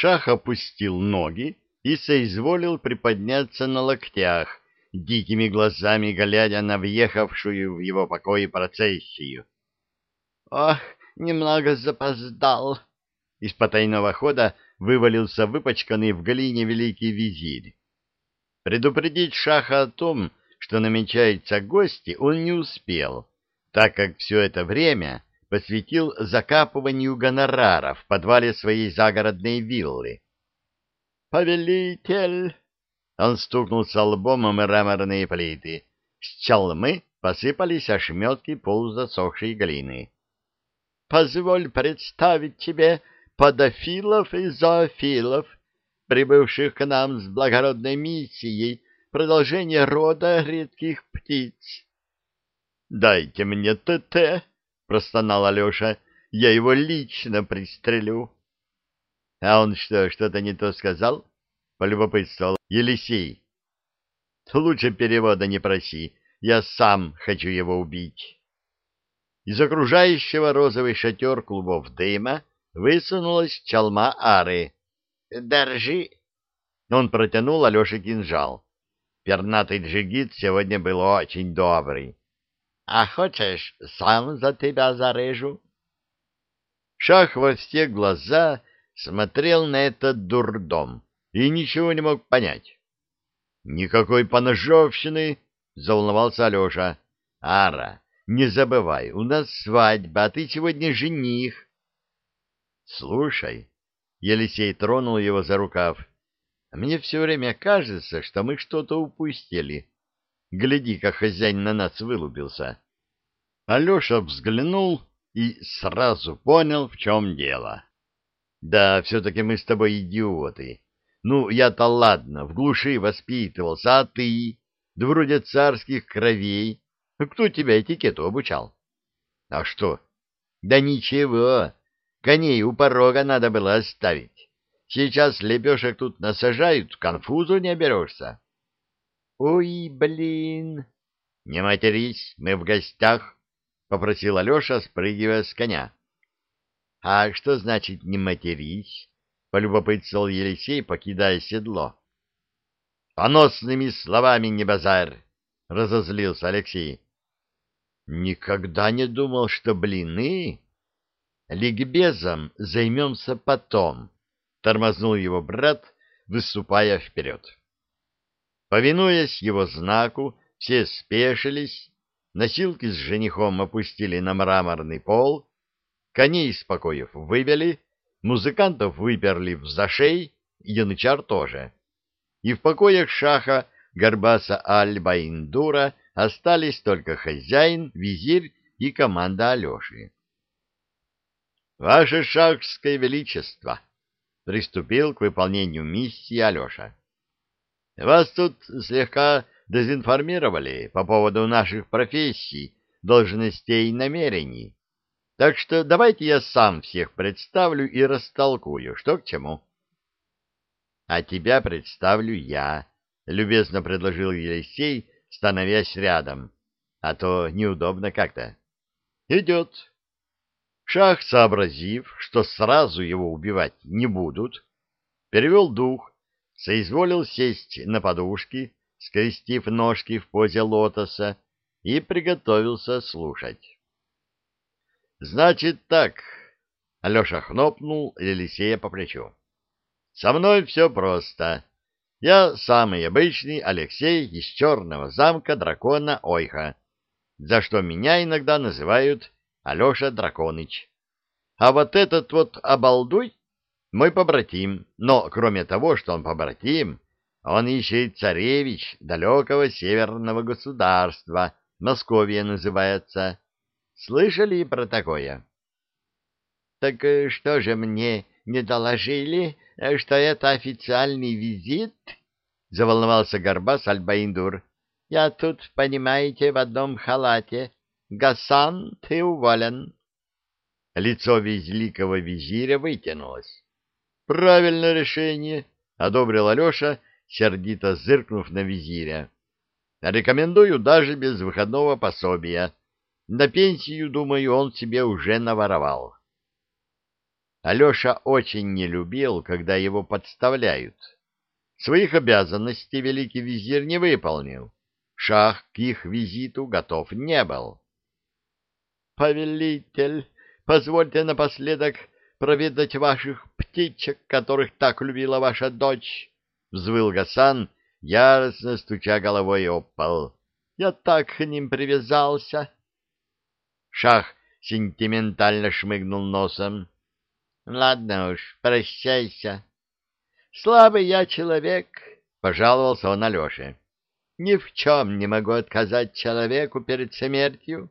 Шах опустил ноги и соизволил приподняться на локтях, дикими глазами глядя на въехавшую в его покои процессию. — Ох, немного запоздал! — из потайного хода вывалился выпачканный в глине великий визирь. Предупредить Шаха о том, что намечаются гости, он не успел, так как все это время посвятил закапыванию гонорара в подвале своей загородной виллы. «Повелитель!» Он стукнулся лбом о мраморные плиты. С чалмы посыпались ошметки полузасохшей глины. «Позволь представить тебе подофилов и зоофилов, прибывших к нам с благородной миссией продолжения рода редких птиц». «Дайте мне ТТ!» — простонал Алеша. — Я его лично пристрелю. — А он что, что-то не то сказал? — полюбопытствовал Елисей. — Лучше перевода не проси, я сам хочу его убить. Из окружающего розовый шатер клубов дыма высунулась чалма Ары. — Держи! Он протянул Алёше кинжал. Пернатый джигит сегодня был очень добрый. А хочешь, сам за тебя зарежу? Шах во все глаза смотрел на этот дурдом и ничего не мог понять. «Никакой поножовщины!» — заволновался Алеша. «Ара, не забывай, у нас свадьба, а ты сегодня жених». «Слушай», — Елисей тронул его за рукав, — «мне все время кажется, что мы что-то упустили. Гляди, как хозяин на нас вылупился. Алеша взглянул и сразу понял, в чем дело. Да, все-таки мы с тобой идиоты. Ну, я-то ладно, в глуши воспитывался, а ты? Да вроде царских кровей. Кто тебя этикету обучал? А что? Да ничего. Коней у порога надо было оставить. Сейчас лепешек тут насажают, конфузу не оберешься. Ой, блин! Не матерись, мы в гостях, — попросил Алеша, спрыгивая с коня. — А что значит «не матерись»? — полюбопытствовал Елисей, покидая седло. — Поносными словами не базарь! — разозлился Алексей. — Никогда не думал, что блины... Ликбезом займемся потом, — тормознул его брат, выступая вперед. Повинуясь его знаку, все спешились, носилки с женихом опустили на мраморный пол, коней из покоев вывели, музыкантов выперли в зашей, янычар тоже. И в покоях шаха Горбаса Аль-Баиндура остались только хозяин, визирь и команда Алеши. «Ваше шахское величество!» — приступил к выполнению миссии Алеша. Вас тут слегка дезинформировали по поводу наших профессий, должностей и намерений. Так что давайте я сам всех представлю и растолкую, что к чему. — А тебя представлю я, — любезно предложил Елисей, становясь рядом. А то неудобно как-то. — Идет. Шах, сообразив, что сразу его убивать не будут, перевел дух соизволил сесть на подушки, скрестив ножки в позе лотоса, и приготовился слушать. «Значит так», — Алеша хнопнул Елисея по плечу. «Со мной все просто. Я самый обычный Алексей из черного замка дракона Ойха, за что меня иногда называют Алеша Драконыч. А вот этот вот обалдуй мой побратим, но кроме того, что он побратим, он еще и царевич далекого северного государства, Московия называется. Слышали про такое? — Так э, что же мне не доложили, э, что это официальный визит? — заволновался Горбас Альбаиндур. — Я тут, понимаете, в одном халате. Гасан, ты уволен. Лицо великого визиря вытянулось. Правильное решение, одобрил Алеша, сердито зыркнув на визиря. Рекомендую даже без выходного пособия. На пенсию, думаю, он себе уже наворовал. Алеша очень не любил, когда его подставляют. Своих обязанностей великий визирь не выполнил. Шах к их визиту готов не был. «Повелитель, позвольте напоследок проведать ваших птичек, которых так любила ваша дочь», — взвыл Гасан, яростно стуча головой об пол. «Я так к ним привязался». Шах сентиментально шмыгнул носом. «Ладно уж, прощайся». «Слабый я человек», — пожаловался он Алёше. «Ни в чем не могу отказать человеку перед смертью».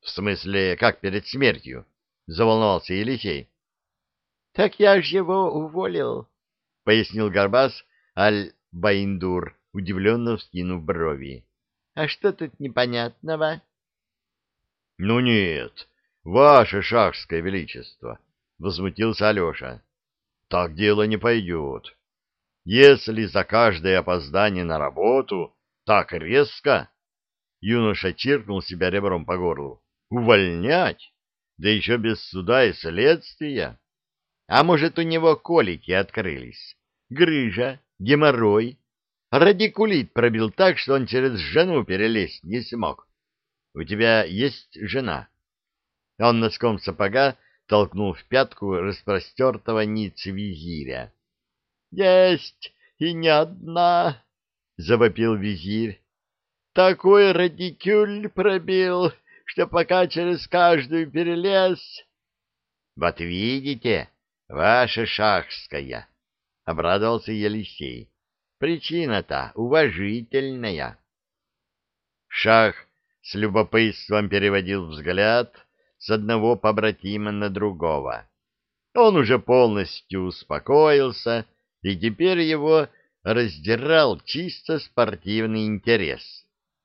— В смысле, как перед смертью? — заволновался Елисей. — Так я ж его уволил, — пояснил Горбас Аль-Баиндур, удивленно вскинув брови. — А что тут непонятного? — Ну нет, ваше шахское величество, — возмутился Алеша. — Так дело не пойдет. Если за каждое опоздание на работу так резко... Юноша чиркнул себя ребром по горлу. Увольнять? Да еще без суда и следствия. А может, у него колики открылись? Грыжа, геморрой. Радикулит пробил так, что он через жену перелезть не смог. У тебя есть жена? Он носком сапога толкнул в пятку распростертого ниц визиря. — Есть, и не одна, — завопил визирь. — Такой радикюль пробил, что пока через каждую перелез... — Вот видите, ваша шахская, — обрадовался Елисей. — Причина-то уважительная. Шах с любопытством переводил взгляд с одного побратима на другого. Он уже полностью успокоился, и теперь его раздирал чисто спортивный интерес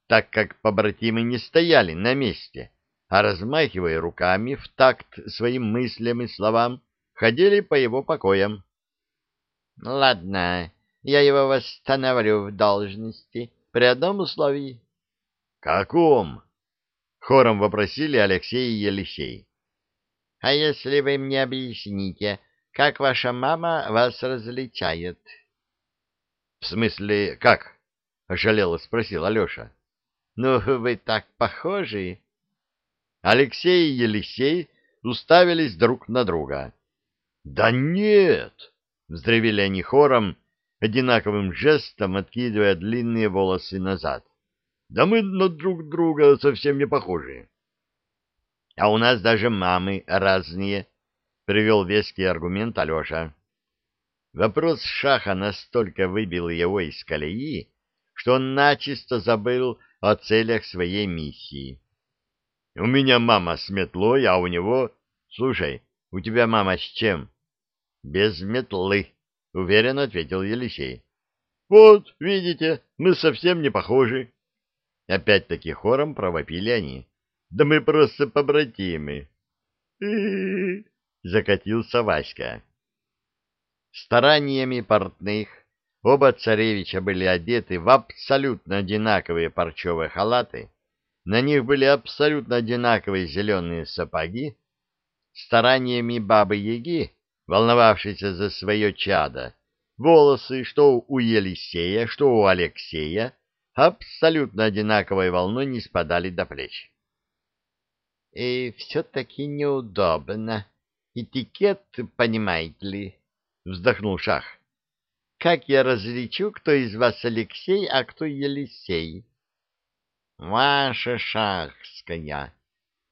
так как побратимы не стояли на месте, а, размахивая руками в такт своим мыслям и словам, ходили по его покоям. — Ладно, я его восстановлю в должности при одном условии. — Каком? — хором вопросили Алексей и Елисей. — А если вы мне объясните, как ваша мама вас различает? — В смысле, как? — ожалело спросил Алеша. Ну, вы так похожи. Алексей и Елисей уставились друг на друга. Да нет, вздревели они хором, одинаковым жестом откидывая длинные волосы назад. Да мы на друг друга совсем не похожи. А у нас даже мамы разные, привел веский аргумент Алеша. Вопрос Шаха настолько выбил его из колеи, что он начисто забыл о целях своей миссии. У меня мама с метлой, а у него... Слушай, у тебя мама с чем? Без метлы, уверенно ответил Елисей. Вот, видите, мы совсем не похожи. Опять-таки хором провопили они. Да мы просто побратимы. закатился Васька. Стараниями портных Оба царевича были одеты в абсолютно одинаковые парчевые халаты, на них были абсолютно одинаковые зеленые сапоги. Стараниями бабы-яги, волновавшейся за свое чадо, волосы, что у Елисея, что у Алексея, абсолютно одинаковой волной не спадали до плеч. — И все-таки неудобно. Этикет, понимаете ли, — вздохнул Шах. Как я различу, кто из вас Алексей, а кто Елисей? Ваша шахская.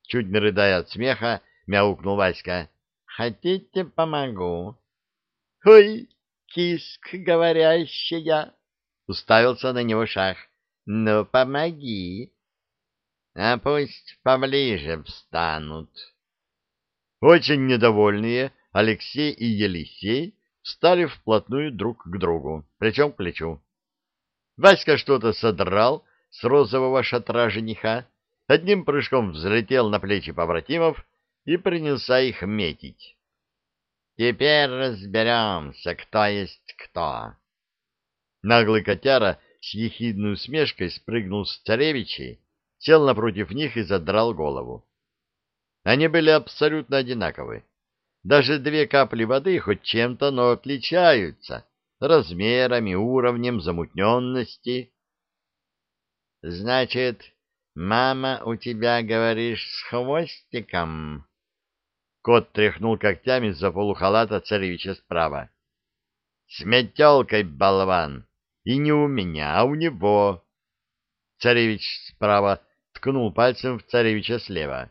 Чуть не рыдая от смеха, мяукнул Васька. Хотите, помогу? Ой, киск говорящая! Уставился на него шах. Ну, помоги. А пусть поближе встанут. Очень недовольные Алексей и Елисей стали вплотную друг к другу, плечом к плечу. Васька что-то содрал с розового шатра жениха, одним прыжком взлетел на плечи побратимов и принялся их метить. «Теперь разберемся, кто есть кто». Наглый котяра с ехидной усмешкой спрыгнул с царевичей, сел напротив них и задрал голову. Они были абсолютно одинаковы. Даже две капли воды хоть чем-то, но отличаются размерами, уровнем замутненности. Значит, мама у тебя, говоришь, с хвостиком? Кот тряхнул когтями за полухалата царевича справа. С метелкой, болван! И не у меня, а у него. Царевич справа ткнул пальцем в царевича слева.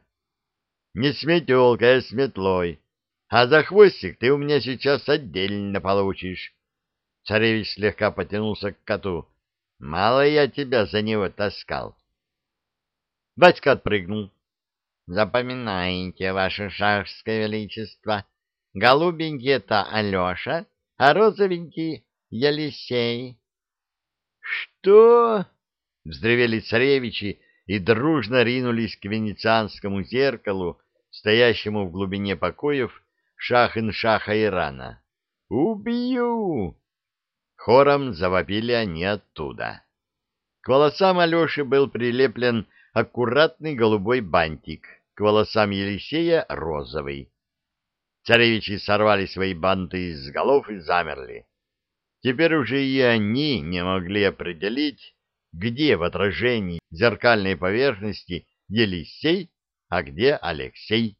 Не с метелкой, а с метлой. А за хвостик ты у меня сейчас отдельно получишь. Царевич слегка потянулся к коту. Мало я тебя за него таскал. Батька отпрыгнул. Запоминайте, ваше шахское величество. Голубенький-то Алеша, а розовенький — Елисей. — Что? — вздревели царевичи и дружно ринулись к венецианскому зеркалу, стоящему в глубине покоев шах-ин-шаха Ирана. «Убью!» Хором завопили они оттуда. К волосам Алеши был прилеплен аккуратный голубой бантик, к волосам Елисея — розовый. Царевичи сорвали свои банты с голов и замерли. Теперь уже и они не могли определить, где в отражении зеркальной поверхности Елисей, а где Алексей.